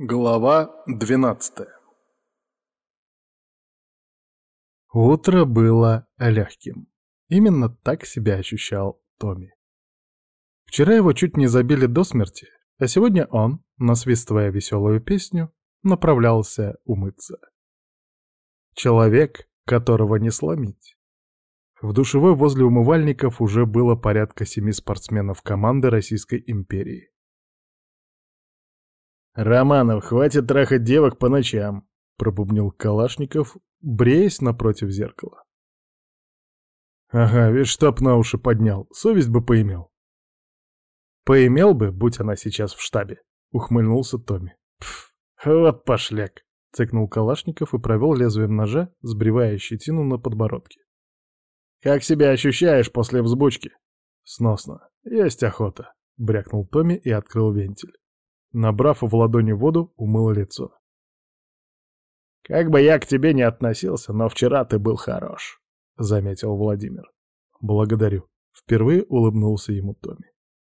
Глава двенадцатая Утро было легким. Именно так себя ощущал Томми. Вчера его чуть не забили до смерти, а сегодня он, насвистывая веселую песню, направлялся умыться. Человек, которого не сломить. В душевой возле умывальников уже было порядка семи спортсменов команды Российской империи. «Романов, хватит трахать девок по ночам», — пробубнил Калашников, бреясь напротив зеркала. «Ага, весь штаб на уши поднял, совесть бы поимел». «Поимел бы, будь она сейчас в штабе», — ухмыльнулся Томми. «Пф, вот пошляк», — цыкнул Калашников и провел лезвием ножа, сбривая щетину на подбородке. «Как себя ощущаешь после взбучки?» «Сносно. Есть охота», — брякнул Томми и открыл вентиль. Набрав в ладони воду, умыл лицо. «Как бы я к тебе не относился, но вчера ты был хорош», — заметил Владимир. «Благодарю». Впервые улыбнулся ему Томми.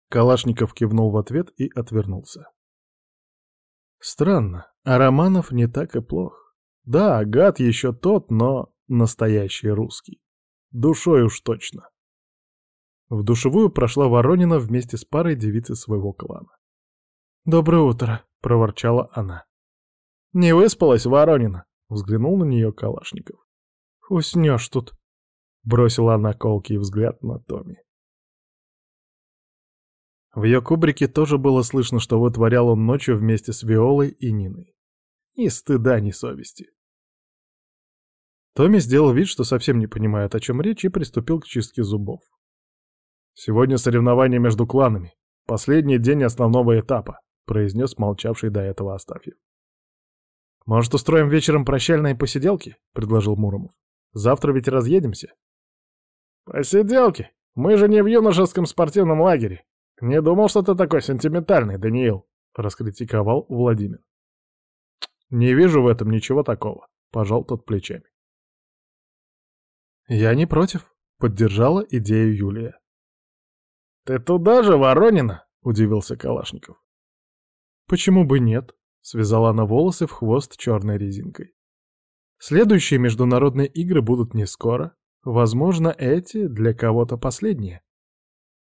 Калашников кивнул в ответ и отвернулся. Странно, а Романов не так и плох. Да, гад еще тот, но настоящий русский. Душой уж точно. В душевую прошла Воронина вместе с парой девицы своего клана. «Доброе утро», — проворчала она. «Не выспалась, Воронина?» — взглянул на нее Калашников. «Уснешь тут», — бросила она колкий взгляд на Томи. В ее кубрике тоже было слышно, что вытворял он ночью вместе с Виолой и Ниной. Ни стыда, ни совести. Томми сделал вид, что совсем не понимает, о чем речь, и приступил к чистке зубов. «Сегодня соревнования между кланами. Последний день основного этапа. — произнес молчавший до этого Астафьев. «Может, устроим вечером прощальные посиделки?» — предложил Муромов. «Завтра ведь разъедемся». «Посиделки? Мы же не в юношеском спортивном лагере. Не думал, что ты такой сентиментальный, Даниил», — раскритиковал Владимир. «Не вижу в этом ничего такого», — пожал тот плечами. «Я не против», — поддержала идею Юлия. «Ты туда же, Воронина?» — удивился Калашников. «Почему бы нет?» — связала она волосы в хвост черной резинкой. «Следующие международные игры будут не скоро. Возможно, эти для кого-то последние».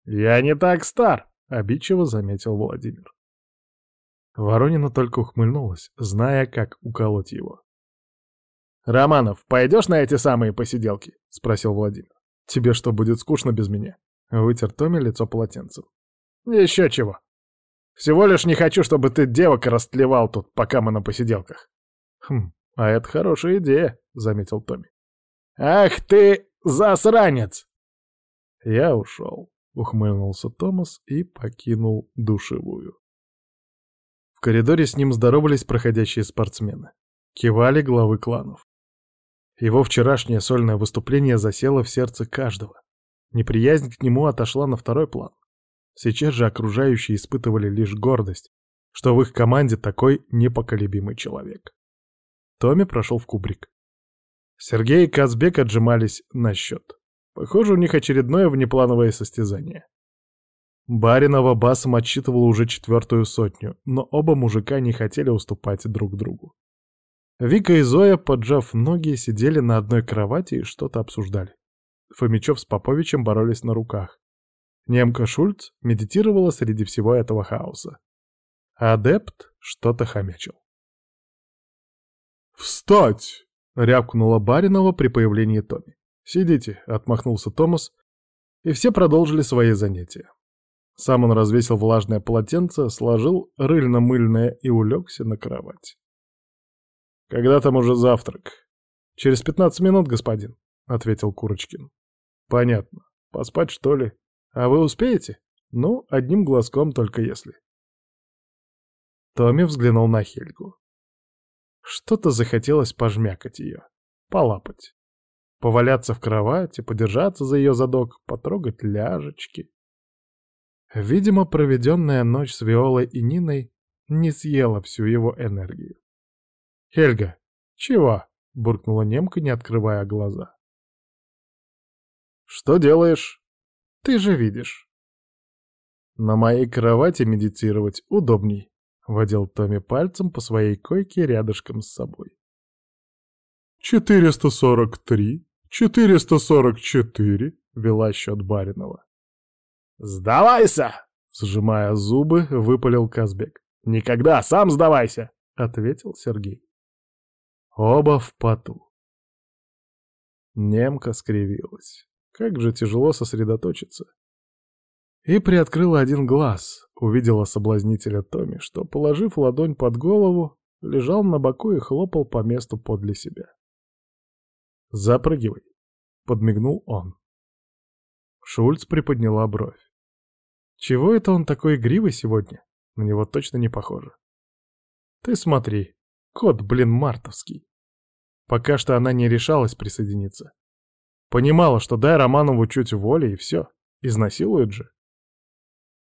«Я не так стар», — обидчиво заметил Владимир. Воронина только ухмыльнулась, зная, как уколоть его. «Романов, пойдешь на эти самые посиделки?» — спросил Владимир. «Тебе что, будет скучно без меня?» — вытер Томми лицо полотенцем. «Еще чего. Всего лишь не хочу, чтобы ты девок растлевал тут, пока мы на посиделках. Хм, а это хорошая идея, заметил Томми. Ах ты, засранец! Я ушел, ухмыльнулся Томас и покинул душевую. В коридоре с ним здоровались проходящие спортсмены. Кивали главы кланов. Его вчерашнее сольное выступление засело в сердце каждого. Неприязнь к нему отошла на второй план. Сейчас же окружающие испытывали лишь гордость, что в их команде такой непоколебимый человек. Томми прошел в кубрик. Сергей и Казбек отжимались на счет. Похоже, у них очередное внеплановое состязание. Баринова басом отсчитывала уже четвертую сотню, но оба мужика не хотели уступать друг другу. Вика и Зоя, поджав ноги, сидели на одной кровати и что-то обсуждали. Фомичев с Поповичем боролись на руках. Немка Шульц медитировала среди всего этого хаоса. Адепт что-то хомячил. «Встать!» — рявкнула Баринова при появлении Томи. «Сидите», — отмахнулся Томас, и все продолжили свои занятия. Сам он развесил влажное полотенце, сложил рыльно-мыльное и улегся на кровать. «Когда там уже завтрак?» «Через пятнадцать минут, господин», — ответил Курочкин. «Понятно. Поспать, что ли?» А вы успеете? Ну, одним глазком только если. Томми взглянул на Хельгу. Что-то захотелось пожмякать ее, полапать, поваляться в кровати, подержаться за ее задок, потрогать ляжечки. Видимо, проведенная ночь с Виолой и Ниной не съела всю его энергию. «Хельга, чего?» — буркнула немка, не открывая глаза. «Что делаешь?» Ты же видишь. На моей кровати медитировать удобней, — водил Томми пальцем по своей койке рядышком с собой. «Четыреста сорок три, четыреста сорок четыре», — вела счет Баринова. «Сдавайся!» — сжимая зубы, выпалил Казбек. «Никогда, сам сдавайся!» — ответил Сергей. Оба в поту. Немка скривилась. Как же тяжело сосредоточиться. И приоткрыла один глаз, увидела соблазнителя Томи, что, положив ладонь под голову, лежал на боку и хлопал по месту подле себя. «Запрыгивай», — подмигнул он. Шульц приподняла бровь. «Чего это он такой игривый сегодня? На него точно не похоже». «Ты смотри, кот, блин, мартовский». Пока что она не решалась присоединиться. Понимала, что дай Романову чуть воли и все, изнасилует же.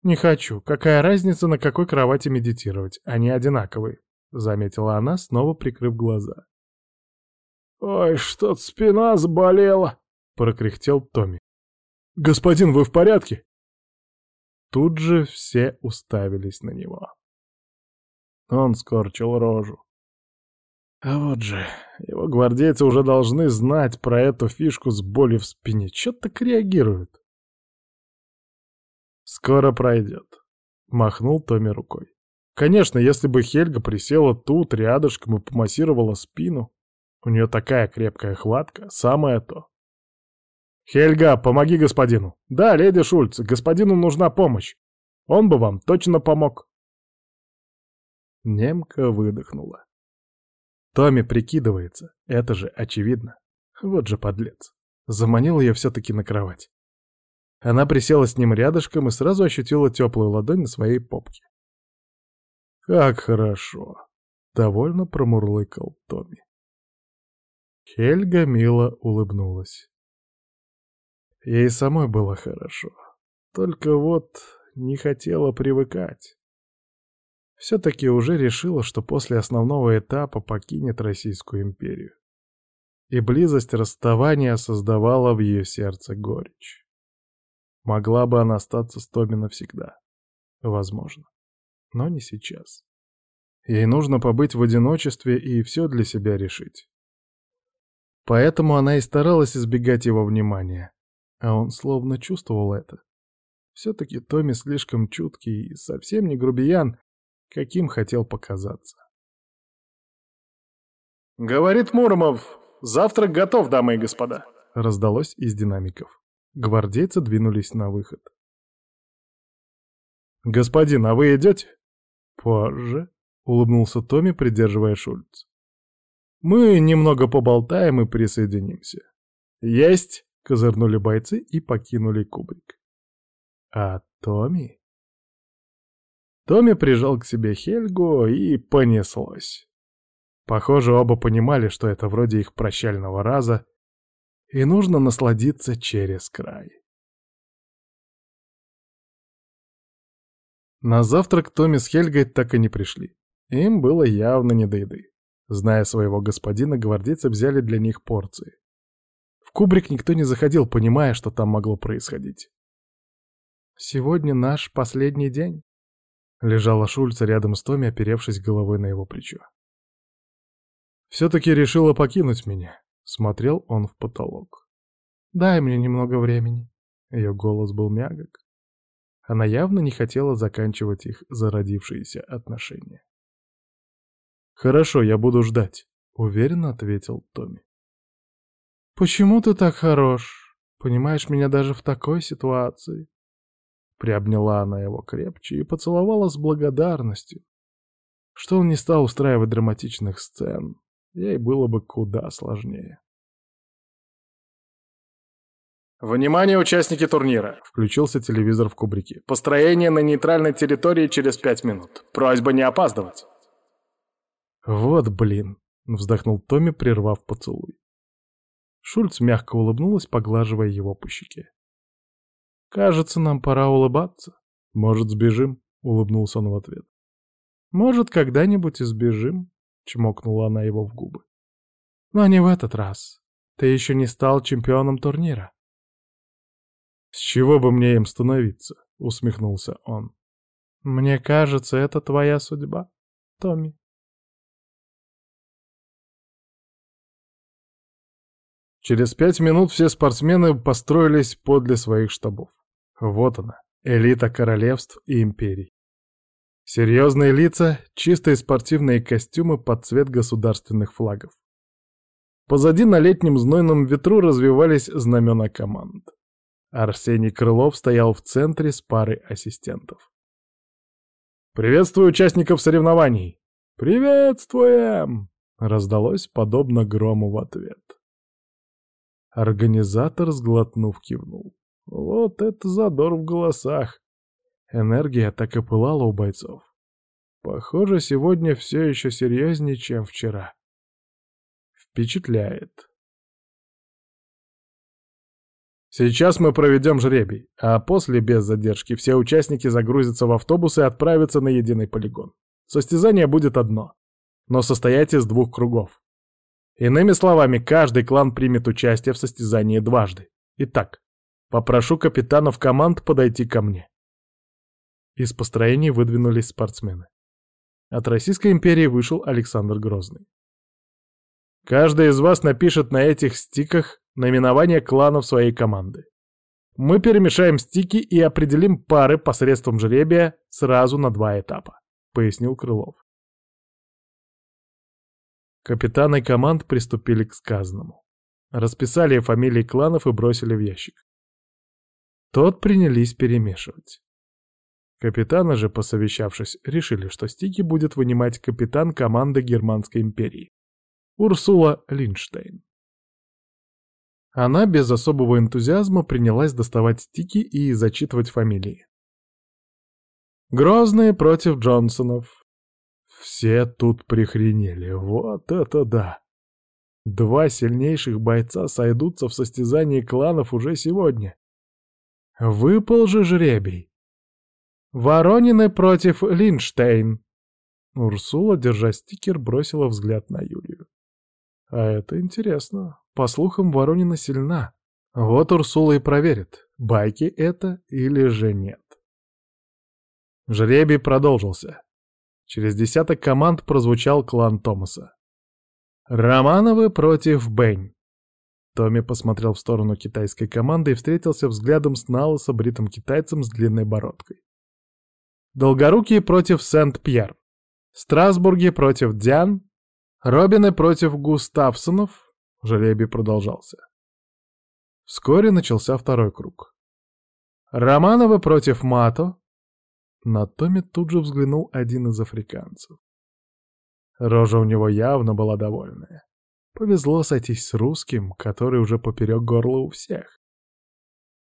«Не хочу. Какая разница, на какой кровати медитировать? Они одинаковые», — заметила она, снова прикрыв глаза. «Ой, что-то спина заболела», — прокряхтел Томми. «Господин, вы в порядке?» Тут же все уставились на него. Он скорчил рожу. А вот же, его гвардейцы уже должны знать про эту фишку с болью в спине. Чё так реагируют? «Скоро пройдет», — махнул Томми рукой. Конечно, если бы Хельга присела тут, рядышком и помассировала спину, у нее такая крепкая хватка, самое то. «Хельга, помоги господину!» «Да, леди Шульц, господину нужна помощь. Он бы вам точно помог». Немка выдохнула. Томми прикидывается, это же очевидно. Вот же подлец. Заманил ее все-таки на кровать. Она присела с ним рядышком и сразу ощутила теплую ладонь на своей попке. «Как хорошо!» — довольно промурлыкал Томми. Хельга мило улыбнулась. Ей самой было хорошо. Только вот не хотела привыкать. Все-таки уже решила, что после основного этапа покинет Российскую империю. И близость расставания создавала в ее сердце горечь. Могла бы она остаться с Тоби навсегда. Возможно. Но не сейчас. Ей нужно побыть в одиночестве и все для себя решить. Поэтому она и старалась избегать его внимания. А он словно чувствовал это. Все-таки Томми слишком чуткий и совсем не грубиян, каким хотел показаться. «Говорит Муромов, завтрак готов, дамы и господа», — раздалось из динамиков. Гвардейцы двинулись на выход. «Господин, а вы идете?» «Позже», — улыбнулся Томми, придерживая Шульц. «Мы немного поболтаем и присоединимся». «Есть!» — козырнули бойцы и покинули кубрик. «А Томми?» Томми прижал к себе Хельгу и понеслось. Похоже, оба понимали, что это вроде их прощального раза, и нужно насладиться через край. На завтрак Томми с Хельгой так и не пришли. Им было явно не до еды. Зная своего господина, гвардейцы взяли для них порции. В кубрик никто не заходил, понимая, что там могло происходить. «Сегодня наш последний день», — лежала Шульца рядом с Томми, оперевшись головой на его плечо. «Все-таки решила покинуть меня», Смотрел он в потолок. «Дай мне немного времени». Ее голос был мягок. Она явно не хотела заканчивать их зародившиеся отношения. «Хорошо, я буду ждать», — уверенно ответил Томми. «Почему ты так хорош? Понимаешь меня даже в такой ситуации?» Приобняла она его крепче и поцеловала с благодарностью, что он не стал устраивать драматичных сцен, ей было бы куда сложнее. «Внимание, участники турнира!» — включился телевизор в кубрике. «Построение на нейтральной территории через пять минут. Просьба не опаздывать!» «Вот блин!» — вздохнул Томми, прервав поцелуй. Шульц мягко улыбнулась, поглаживая его по щеке. «Кажется, нам пора улыбаться. Может, сбежим?» — улыбнулся он в ответ. «Может, когда-нибудь и сбежим?» чмокнула она его в губы. «Но не в этот раз. Ты еще не стал чемпионом турнира». «С чего бы мне им становиться?» — усмехнулся он. Мне кажется, это твоя судьба, Томми. Через пять минут все спортсмены построились подле своих штабов. Вот она, элита королевств и империй. Серьезные лица, чистые спортивные костюмы под цвет государственных флагов. Позади на летнем знойном ветру развивались знамена команд. Арсений Крылов стоял в центре с парой ассистентов. «Приветствую участников соревнований!» «Приветствуем!» — раздалось подобно грому в ответ. Организатор, сглотнув, кивнул. Вот это задор в голосах. Энергия так и пылала у бойцов. Похоже, сегодня все еще серьезнее, чем вчера. Впечатляет. Сейчас мы проведем жребий, а после, без задержки, все участники загрузятся в автобус и отправятся на единый полигон. Состязание будет одно, но состоять из двух кругов. Иными словами, каждый клан примет участие в состязании дважды. Итак, попрошу капитанов команд подойти ко мне. Из построений выдвинулись спортсмены. От Российской империи вышел Александр Грозный. Каждый из вас напишет на этих стиках наименование кланов своей команды. Мы перемешаем стики и определим пары посредством жребия сразу на два этапа, пояснил Крылов. Капитаны команд приступили к сказанному. Расписали фамилии кланов и бросили в ящик. Тот принялись перемешивать. Капитаны же, посовещавшись, решили, что стики будет вынимать капитан команды Германской империи. Урсула Линштейн. Она без особого энтузиазма принялась доставать стики и зачитывать фамилии. Грозные против Джонсонов, все тут прихренели. Вот это да! Два сильнейших бойца сойдутся в состязании кланов уже сегодня. Выпал же жребий. Воронины против Линштейн. Урсула, держа стикер, бросила взгляд на Юлию. А это интересно. По слухам, Воронина сильна. Вот Урсула и проверит, байки это или же нет. Жребий продолжился. Через десяток команд прозвучал клан Томаса. «Романовы против Бэнь». Томми посмотрел в сторону китайской команды и встретился взглядом с налысо бритым китайцем с длинной бородкой. Долгорукие против Сент-Пьер. Страсбурги против Диан. Робины против Густавсонов. Жребий продолжался. Вскоре начался второй круг. Романовы против Мато. На Томми тут же взглянул один из африканцев. Рожа у него явно была довольная. Повезло сойтись с русским, который уже поперек горла у всех.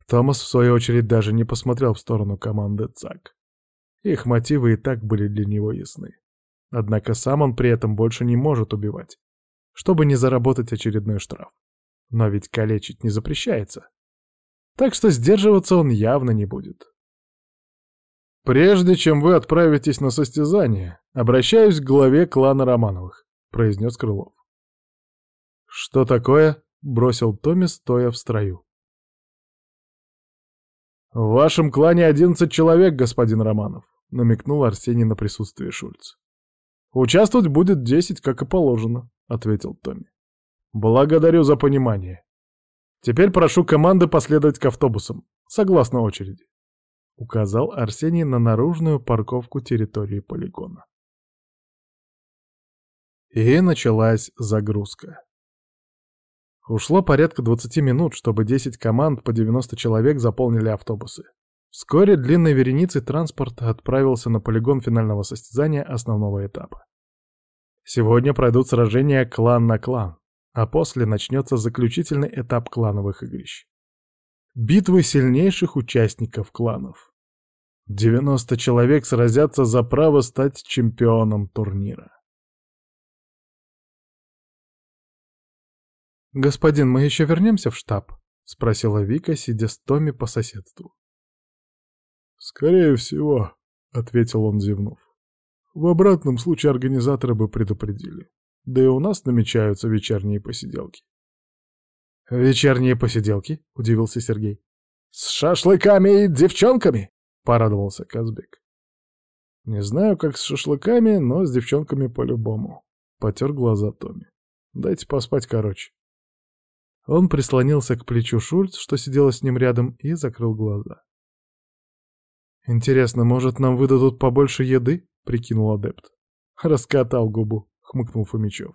Томас, в свою очередь, даже не посмотрел в сторону команды ЦАК. Их мотивы и так были для него ясны. Однако сам он при этом больше не может убивать, чтобы не заработать очередной штраф. Но ведь калечить не запрещается. Так что сдерживаться он явно не будет. «Прежде чем вы отправитесь на состязание, обращаюсь к главе клана Романовых», — произнес Крылов. «Что такое?» — бросил Томми, стоя в строю. «В вашем клане одиннадцать человек, господин Романов», — намекнул Арсений на присутствие Шульц. «Участвовать будет десять, как и положено», — ответил Томми. «Благодарю за понимание. Теперь прошу команды последовать к автобусам, согласно очереди» указал Арсений на наружную парковку территории полигона. И началась загрузка. Ушло порядка 20 минут, чтобы 10 команд по 90 человек заполнили автобусы. Вскоре длинной вереницей транспорт отправился на полигон финального состязания основного этапа. Сегодня пройдут сражения клан на клан, а после начнется заключительный этап клановых игрищ. Битвы сильнейших участников кланов. 90 человек сразятся за право стать чемпионом турнира. «Господин, мы еще вернемся в штаб?» — спросила Вика, сидя с Томми по соседству. «Скорее всего», — ответил он, зевнув. «В обратном случае организаторы бы предупредили. Да и у нас намечаются вечерние посиделки». «Вечерние посиделки?» — удивился Сергей. «С шашлыками и девчонками?» — порадовался Казбек. Не знаю, как с шашлыками, но с девчонками по-любому. Потер глаза Томми. Дайте поспать короче. Он прислонился к плечу Шульц, что сидела с ним рядом, и закрыл глаза. «Интересно, может, нам выдадут побольше еды?» — прикинул адепт. Раскатал губу, хмыкнул Фомичев.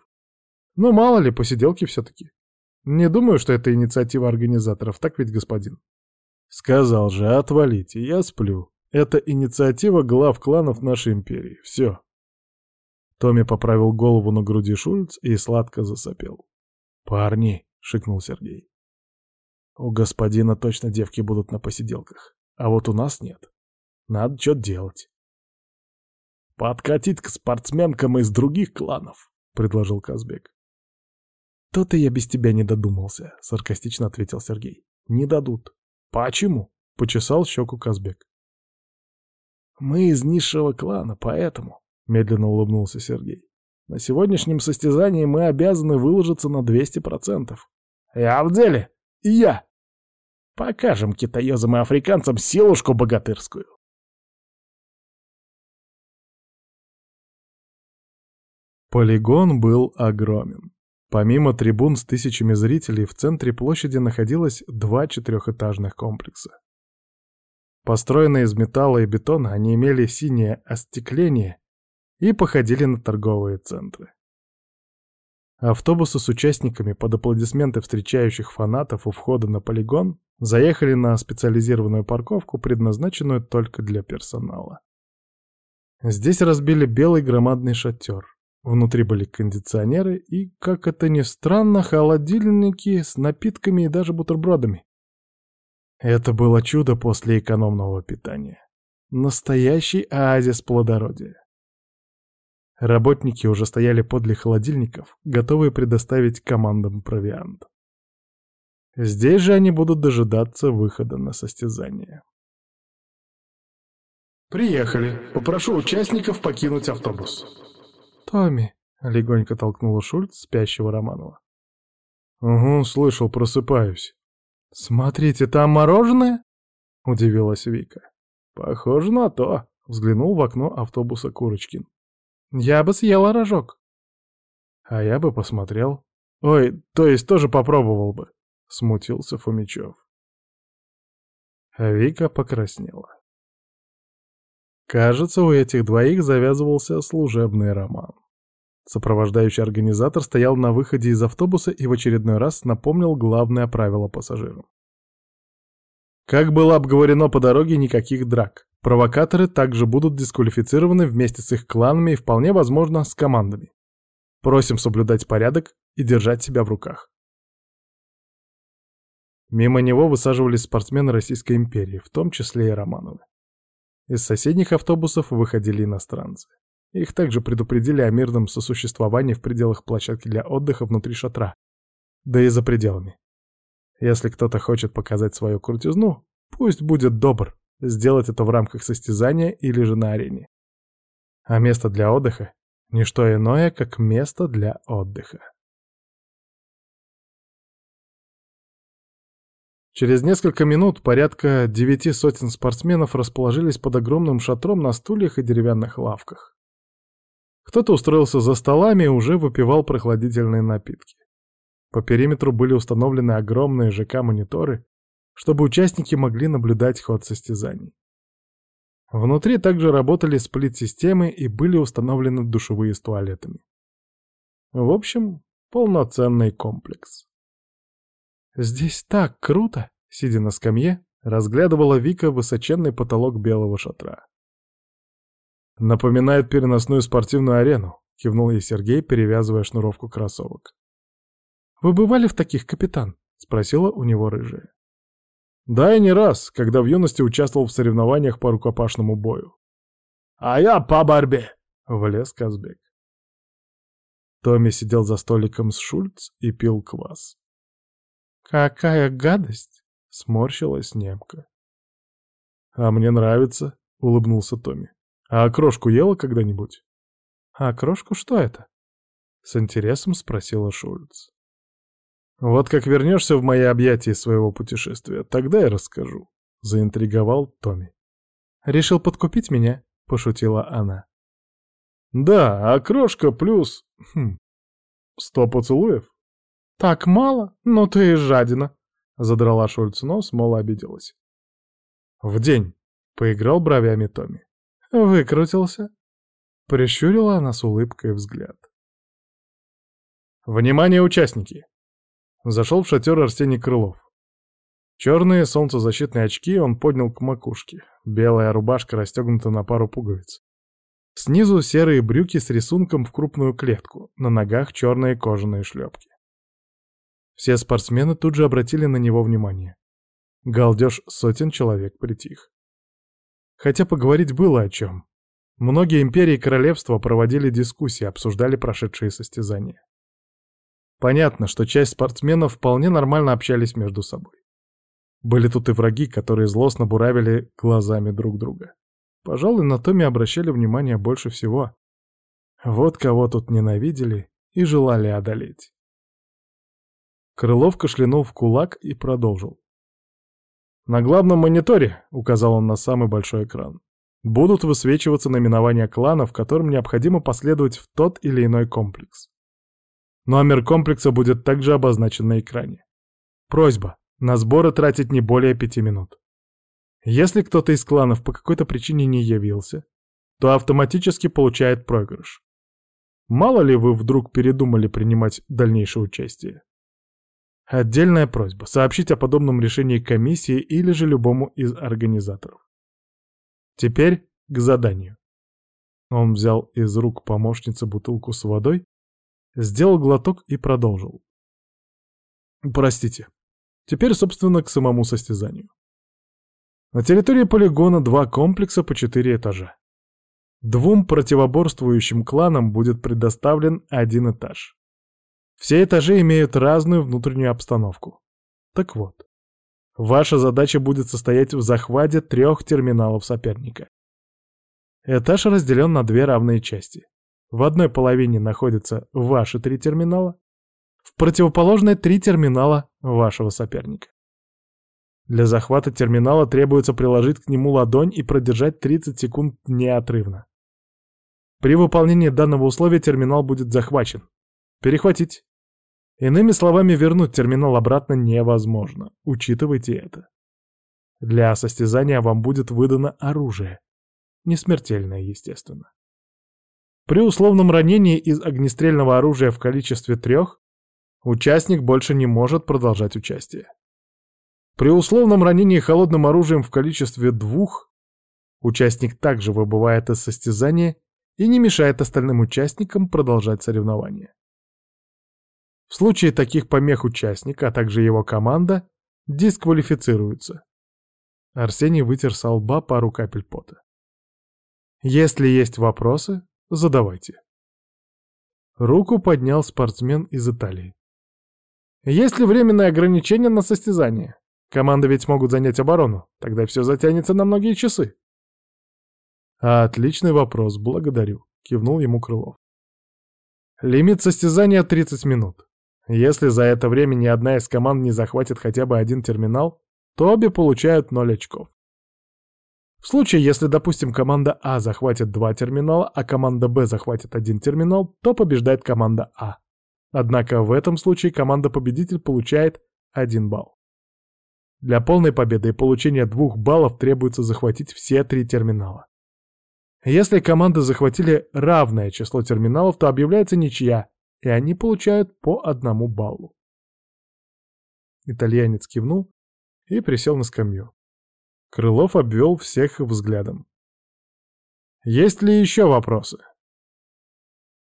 «Ну, мало ли, посиделки все-таки. Не думаю, что это инициатива организаторов, так ведь, господин?» «Сказал же, отвалите, я сплю. Это инициатива глав кланов нашей империи. Все». Томми поправил голову на груди Шульц и сладко засопел. «Парни!» — шикнул Сергей. «У господина точно девки будут на посиделках, а вот у нас нет. Надо что-то делать». «Подкатить к спортсменкам из других кланов», — предложил Казбек. «То-то я без тебя не додумался», — саркастично ответил Сергей. «Не дадут». «Почему?» — почесал щеку Казбек. «Мы из низшего клана, поэтому», — медленно улыбнулся Сергей. «На сегодняшнем состязании мы обязаны выложиться на 200%. Я в деле! И я! Покажем китаёзам и африканцам силушку богатырскую!» Полигон был огромен. Помимо трибун с тысячами зрителей, в центре площади находилось два четырехэтажных комплекса. Построенные из металла и бетона, они имели синее остекление и походили на торговые центры. Автобусы с участниками под аплодисменты встречающих фанатов у входа на полигон заехали на специализированную парковку, предназначенную только для персонала. Здесь разбили белый громадный шатер. Внутри были кондиционеры и, как это ни странно, холодильники с напитками и даже бутербродами. Это было чудо после экономного питания. Настоящий оазис плодородия. Работники уже стояли подле холодильников, готовые предоставить командам провиант. Здесь же они будут дожидаться выхода на состязание. «Приехали. Попрошу участников покинуть автобус». «Томми!» — легонько толкнула Шульц спящего Романова. «Угу, слышал, просыпаюсь». «Смотрите, там мороженое?» — удивилась Вика. «Похоже на то», — взглянул в окно автобуса Курочкин. «Я бы съела рожок». «А я бы посмотрел. Ой, то есть тоже попробовал бы», — смутился Фомичев. Вика покраснела. Кажется, у этих двоих завязывался служебный роман. Сопровождающий организатор стоял на выходе из автобуса и в очередной раз напомнил главное правило пассажирам. Как было обговорено по дороге, никаких драк. Провокаторы также будут дисквалифицированы вместе с их кланами и вполне возможно с командами. Просим соблюдать порядок и держать себя в руках. Мимо него высаживались спортсмены Российской империи, в том числе и Романовы. Из соседних автобусов выходили иностранцы. Их также предупредили о мирном сосуществовании в пределах площадки для отдыха внутри шатра, да и за пределами. Если кто-то хочет показать свою крутизну, пусть будет добр сделать это в рамках состязания или же на арене. А место для отдыха — ничто иное, как место для отдыха. Через несколько минут порядка девяти сотен спортсменов расположились под огромным шатром на стульях и деревянных лавках. Кто-то устроился за столами и уже выпивал прохладительные напитки. По периметру были установлены огромные ЖК-мониторы, чтобы участники могли наблюдать ход состязаний. Внутри также работали сплит-системы и были установлены душевые с туалетами. В общем, полноценный комплекс. «Здесь так круто!» — сидя на скамье, разглядывала Вика высоченный потолок белого шатра. «Напоминает переносную спортивную арену», — кивнул ей Сергей, перевязывая шнуровку кроссовок. «Вы бывали в таких, капитан?» — спросила у него рыжая. «Да, и не раз, когда в юности участвовал в соревнованиях по рукопашному бою». «А я по борьбе!» — влез Казбек. Томми сидел за столиком с Шульц и пил квас. «Какая гадость!» — сморщилась немка. «А мне нравится», — улыбнулся Томми. «А окрошку ела когда-нибудь?» «А окрошку что это?» — с интересом спросила Шульц. «Вот как вернешься в мои объятия своего путешествия, тогда я расскажу», — заинтриговал Томми. «Решил подкупить меня?» пошутила она. Да, а крошка плюс... Хм, сто поцелуев? Так мало? Ну ты и жадина. Задрала Шульц нос, мол, обиделась. В день. Поиграл бровями Томми. Выкрутился. Прищурила она с улыбкой взгляд. Внимание, участники! Зашел в шатер Арсений Крылов. Черные солнцезащитные очки он поднял к макушке. Белая рубашка расстегнута на пару пуговиц. Снизу серые брюки с рисунком в крупную клетку, на ногах черные кожаные шлепки. Все спортсмены тут же обратили на него внимание. Галдеж сотен человек притих. Хотя поговорить было о чем. Многие империи и королевства проводили дискуссии, обсуждали прошедшие состязания. Понятно, что часть спортсменов вполне нормально общались между собой. Были тут и враги, которые злостно буравили глазами друг друга. Пожалуй, на Томе обращали внимание больше всего. Вот кого тут ненавидели и желали одолеть. Крылов кашлянул в кулак и продолжил. «На главном мониторе», — указал он на самый большой экран, — «будут высвечиваться наименования кланов, которым необходимо последовать в тот или иной комплекс. Номер комплекса будет также обозначен на экране. Просьба. На сборы тратить не более пяти минут. Если кто-то из кланов по какой-то причине не явился, то автоматически получает проигрыш. Мало ли вы вдруг передумали принимать дальнейшее участие. Отдельная просьба — сообщить о подобном решении комиссии или же любому из организаторов. Теперь к заданию. Он взял из рук помощницы бутылку с водой Сделал глоток и продолжил. Простите. Теперь, собственно, к самому состязанию. На территории полигона два комплекса по четыре этажа. Двум противоборствующим кланам будет предоставлен один этаж. Все этажи имеют разную внутреннюю обстановку. Так вот, ваша задача будет состоять в захвате трех терминалов соперника. Этаж разделен на две равные части. В одной половине находятся ваши три терминала, в противоположной три терминала вашего соперника. Для захвата терминала требуется приложить к нему ладонь и продержать 30 секунд неотрывно. При выполнении данного условия терминал будет захвачен. Перехватить. Иными словами, вернуть терминал обратно невозможно. Учитывайте это. Для состязания вам будет выдано оружие. Не смертельное, естественно. При условном ранении из огнестрельного оружия в количестве трех участник больше не может продолжать участие. При условном ранении холодным оружием в количестве двух участник также выбывает из состязания и не мешает остальным участникам продолжать соревнования. В случае таких помех участника, а также его команда, дисквалифицируются. Арсений вытер со лба пару капель пота. Если есть вопросы, Задавайте. Руку поднял спортсмен из Италии. Есть ли временное ограничение на состязание? Команды ведь могут занять оборону, тогда все затянется на многие часы. Отличный вопрос, благодарю, кивнул ему Крылов. Лимит состязания 30 минут. Если за это время ни одна из команд не захватит хотя бы один терминал, то обе получают 0 очков. В случае, если, допустим, команда А захватит два терминала, а команда Б захватит один терминал, то побеждает команда А. Однако в этом случае команда-победитель получает один балл. Для полной победы и получения двух баллов требуется захватить все три терминала. Если команды захватили равное число терминалов, то объявляется ничья, и они получают по одному баллу. Итальянец кивнул и присел на скамью. Крылов обвел всех взглядом. «Есть ли еще вопросы?»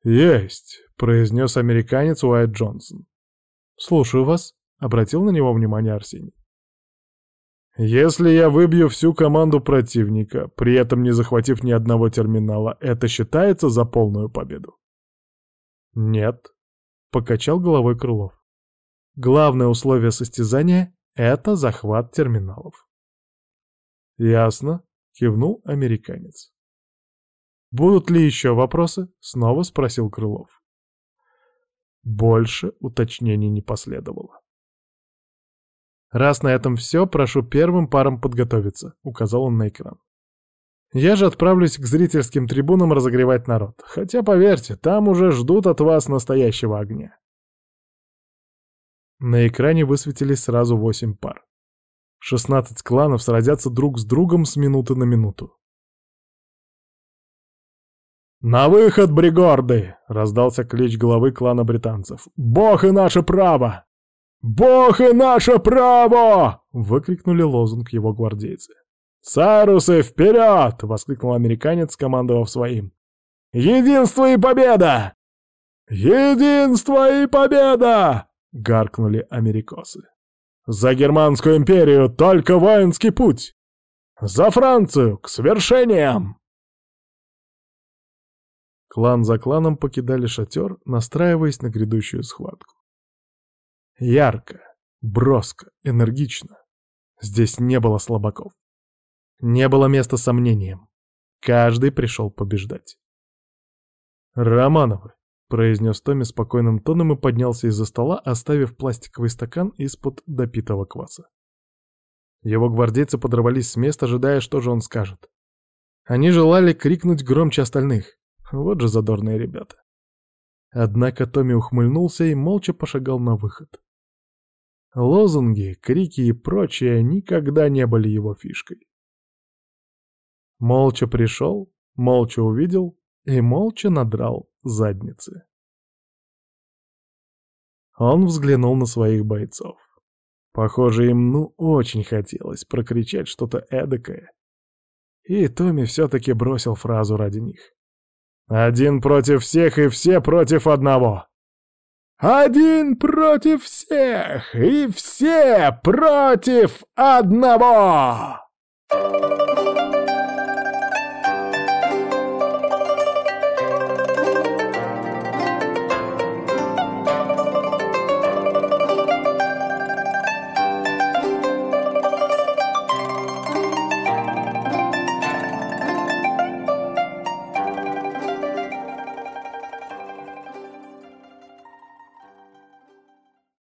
«Есть», — произнес американец Уайт Джонсон. «Слушаю вас», — обратил на него внимание Арсений. «Если я выбью всю команду противника, при этом не захватив ни одного терминала, это считается за полную победу?» «Нет», — покачал головой Крылов. «Главное условие состязания — это захват терминалов». «Ясно», — кивнул американец. «Будут ли еще вопросы?» — снова спросил Крылов. Больше уточнений не последовало. «Раз на этом все, прошу первым парам подготовиться», — указал он на экран. Я же отправлюсь к зрительским трибунам разогревать народ. Хотя, поверьте, там уже ждут от вас настоящего огня. На экране высветились сразу восемь пар. Шестнадцать кланов сразятся друг с другом с минуты на минуту. «На выход, бригорды!» — раздался клич главы клана британцев. «Бог и наше право! Бог и наше право!» — выкрикнули лозунг его гвардейцы. «Сарусы, вперед!» — воскликнул американец, командовав своим. «Единство и победа!» «Единство и победа!» — гаркнули америкосы. «За Германскую империю только воинский путь! За Францию к свершениям!» Клан за кланом покидали шатер, настраиваясь на грядущую схватку. Ярко, броско, энергично. Здесь не было слабаков. Не было места сомнениям. Каждый пришел побеждать. «Романовы», — произнес Томми спокойным тоном и поднялся из-за стола, оставив пластиковый стакан из-под допитого кваса. Его гвардейцы подорвались с места, ожидая, что же он скажет. Они желали крикнуть громче остальных. Вот же задорные ребята. Однако Томми ухмыльнулся и молча пошагал на выход. Лозунги, крики и прочее никогда не были его фишкой. Молча пришел, молча увидел и молча надрал задницы. Он взглянул на своих бойцов. Похоже, им ну очень хотелось прокричать что-то эдакое. И Томми все-таки бросил фразу ради них. «Один против всех и все против одного!» «Один против всех и все против одного!»